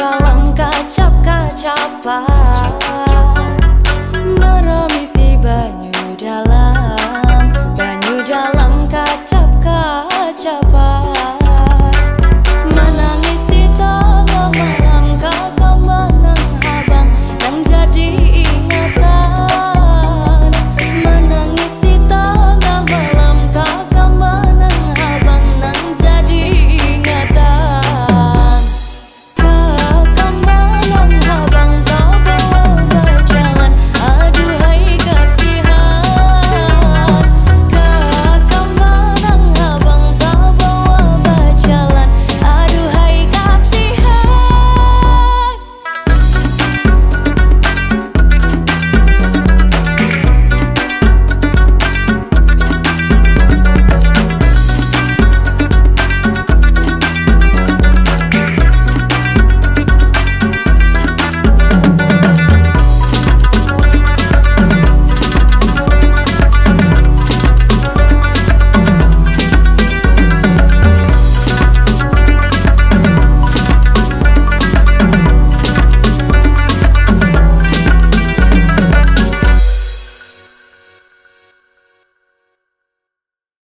dalam kaca-kaca pak